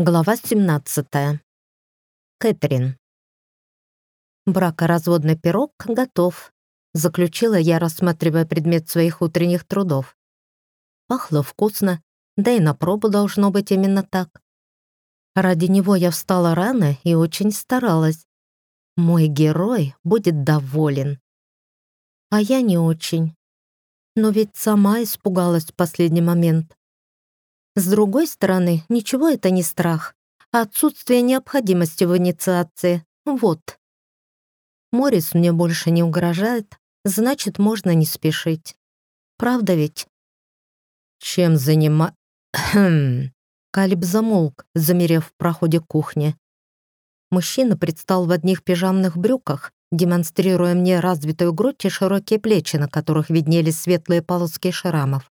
Глава 17. Кэтрин. Бракоразводный пирог готов, заключила я, рассматривая предмет своих утренних трудов. Пахло вкусно, да и на пробу должно быть именно так. Ради него я встала рано и очень старалась. Мой герой будет доволен. А я не очень. Но ведь сама испугалась в последний момент. С другой стороны, ничего это не страх, а отсутствие необходимости в инициации. Вот. Морис мне больше не угрожает, значит, можно не спешить. Правда ведь? Чем занима... Калиб замолк, замерев в проходе кухни. Мужчина предстал в одних пижамных брюках, демонстрируя мне развитую грудь и широкие плечи, на которых виднелись светлые полоски шрамов.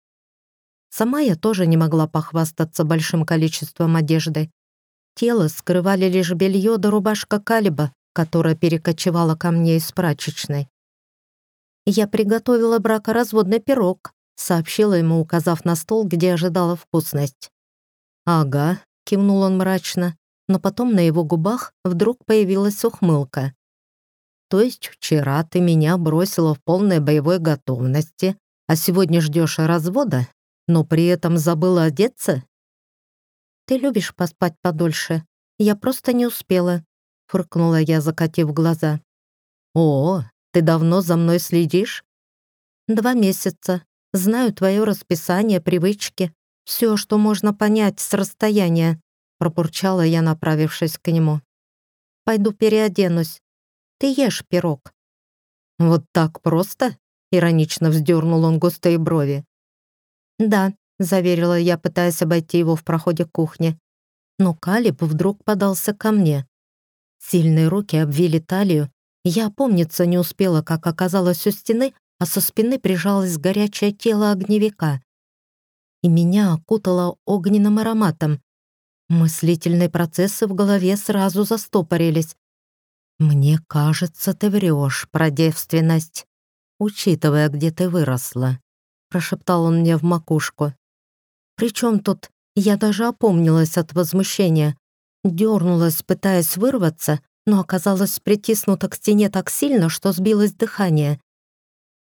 Сама я тоже не могла похвастаться большим количеством одежды. Тело скрывали лишь белье да рубашка Калиба, которая перекочевала ко мне из прачечной. «Я приготовила бракоразводный пирог», — сообщила ему, указав на стол, где ожидала вкусность. «Ага», — кивнул он мрачно, но потом на его губах вдруг появилась ухмылка. «То есть вчера ты меня бросила в полной боевой готовности, а сегодня ждешь развода?» но при этом забыла одеться? Ты любишь поспать подольше. Я просто не успела», — фыркнула я, закатив глаза. «О, ты давно за мной следишь?» «Два месяца. Знаю твое расписание, привычки. Все, что можно понять с расстояния», — Пробурчала я, направившись к нему. «Пойду переоденусь. Ты ешь пирог». «Вот так просто?» — иронично вздернул он густые брови. «Да», — заверила я, пытаясь обойти его в проходе кухни. Но Калиб вдруг подался ко мне. Сильные руки обвили талию. Я опомниться не успела, как оказалась у стены, а со спины прижалось горячее тело огневика. И меня окутало огненным ароматом. Мыслительные процессы в голове сразу застопорились. «Мне кажется, ты врешь про девственность, учитывая, где ты выросла». прошептал он мне в макушку. Причем тут я даже опомнилась от возмущения, дернулась, пытаясь вырваться, но оказалась притиснута к стене так сильно, что сбилось дыхание.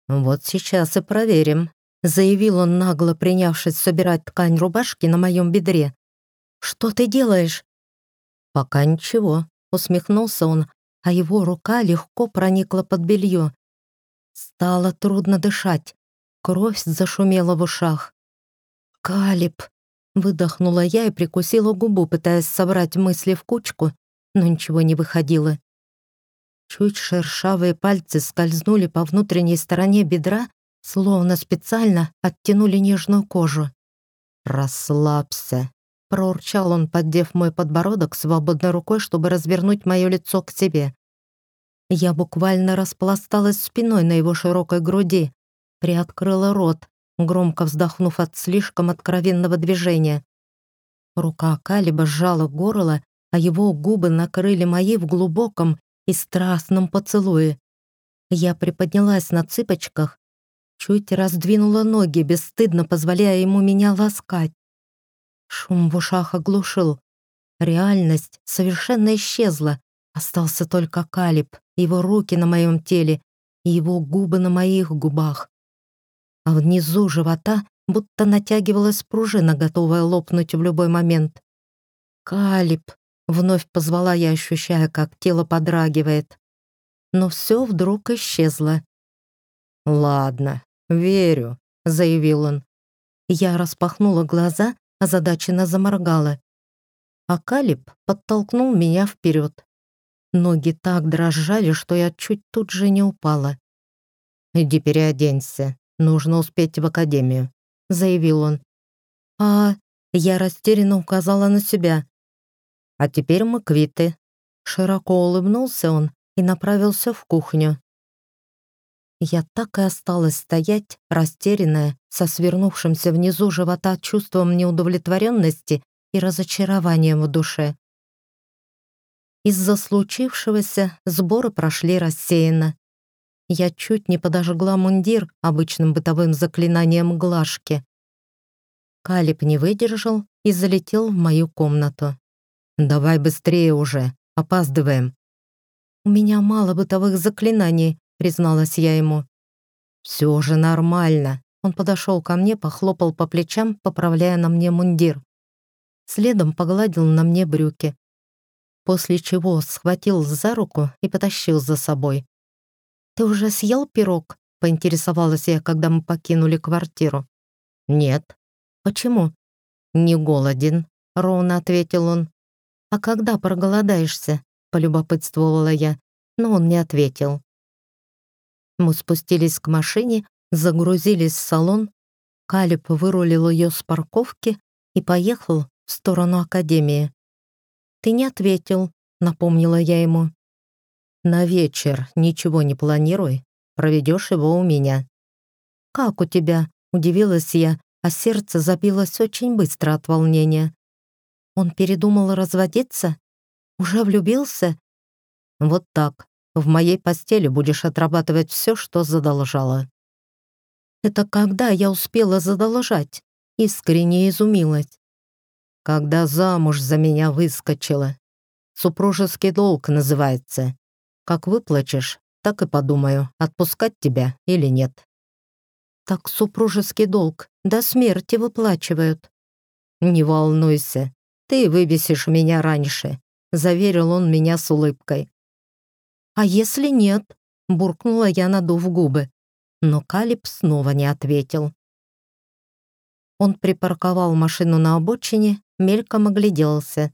«Вот сейчас и проверим», — заявил он нагло, принявшись собирать ткань рубашки на моем бедре. «Что ты делаешь?» «Пока ничего», — усмехнулся он, а его рука легко проникла под белье. кровь зашумела в ушах. «Калиб!» — выдохнула я и прикусила губу, пытаясь собрать мысли в кучку, но ничего не выходило. Чуть шершавые пальцы скользнули по внутренней стороне бедра, словно специально оттянули нежную кожу. «Расслабься», — проурчал он, поддев мой подбородок свободной рукой, чтобы развернуть мое лицо к себе. Я буквально распласталась спиной на его широкой груди, приоткрыла рот, громко вздохнув от слишком откровенного движения. Рука Калиба сжала горло, а его губы накрыли мои в глубоком и страстном поцелуе. Я приподнялась на цыпочках, чуть раздвинула ноги, бесстыдно позволяя ему меня ласкать. Шум в ушах оглушил. Реальность совершенно исчезла. Остался только Калиб, его руки на моем теле и его губы на моих губах а внизу живота будто натягивалась пружина, готовая лопнуть в любой момент. «Калиб!» — вновь позвала я, ощущая, как тело подрагивает. Но все вдруг исчезло. «Ладно, верю», — заявил он. Я распахнула глаза, озадаченно заморгала. А Калиб подтолкнул меня вперед. Ноги так дрожали, что я чуть тут же не упала. «Иди переоденься», «Нужно успеть в академию», — заявил он. «А...» — я растерянно указала на себя. «А теперь мы квиты». Широко улыбнулся он и направился в кухню. Я так и осталась стоять, растерянная, со свернувшимся внизу живота чувством неудовлетворенности и разочарованием в душе. Из-за случившегося сборы прошли рассеянно. Я чуть не подожгла мундир обычным бытовым заклинанием глажки. Калиб не выдержал и залетел в мою комнату. «Давай быстрее уже, опаздываем». «У меня мало бытовых заклинаний», — призналась я ему. «Все же нормально». Он подошел ко мне, похлопал по плечам, поправляя на мне мундир. Следом погладил на мне брюки. После чего схватил за руку и потащил за собой. «Ты уже съел пирог?» — поинтересовалась я, когда мы покинули квартиру. «Нет». «Почему?» «Не голоден», — ровно ответил он. «А когда проголодаешься?» — полюбопытствовала я, но он не ответил. Мы спустились к машине, загрузились в салон. Калиб вырулил ее с парковки и поехал в сторону академии. «Ты не ответил», — напомнила я ему. «На вечер ничего не планируй, проведешь его у меня». «Как у тебя?» — удивилась я, а сердце забилось очень быстро от волнения. «Он передумал разводиться? Уже влюбился?» «Вот так. В моей постели будешь отрабатывать все, что задолжала». «Это когда я успела задолжать?» — искренне изумилась. «Когда замуж за меня выскочила. Супружеский долг называется. Как выплачешь, так и подумаю, отпускать тебя или нет. Так супружеский долг до смерти выплачивают. Не волнуйся, ты вывесишь меня раньше, заверил он меня с улыбкой. А если нет? буркнула я, надув губы. Но Калиб снова не ответил. Он припарковал машину на обочине, мельком огляделся.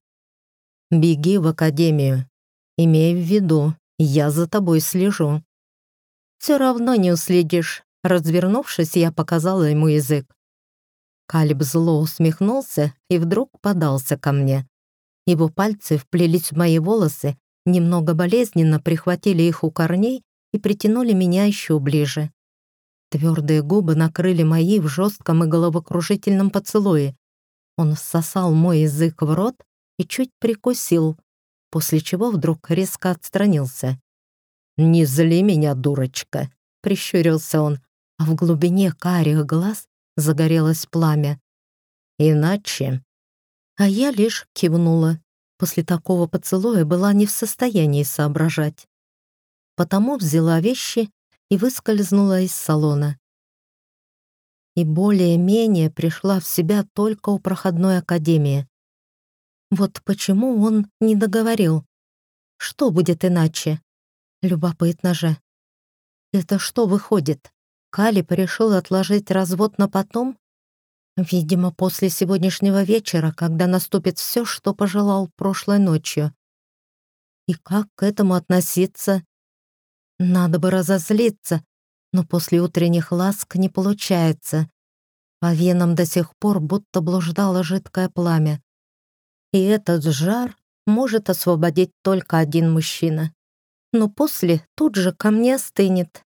«Беги в академию. Имей в виду, я за тобой слежу». «Все равно не уследишь». Развернувшись, я показала ему язык. Калиб зло усмехнулся и вдруг подался ко мне. Его пальцы вплелись в мои волосы, немного болезненно прихватили их у корней и притянули меня еще ближе. Твердые губы накрыли мои в жестком и головокружительном поцелуе. Он всосал мой язык в рот и чуть прикусил, после чего вдруг резко отстранился. «Не зли меня, дурочка!» — прищурился он, а в глубине карих глаз загорелось пламя. «Иначе...» А я лишь кивнула. После такого поцелуя была не в состоянии соображать. Потому взяла вещи и выскользнула из салона. И более-менее пришла в себя только у проходной академии. Вот почему он не договорил. Что будет иначе? Любопытно же. Это что выходит? Калип решил отложить развод на потом? Видимо, после сегодняшнего вечера, когда наступит все, что пожелал прошлой ночью. И как к этому относиться? Надо бы разозлиться, но после утренних ласк не получается. По венам до сих пор будто блуждало жидкое пламя. И этот жар может освободить только один мужчина. Но после тут же ко мне остынет,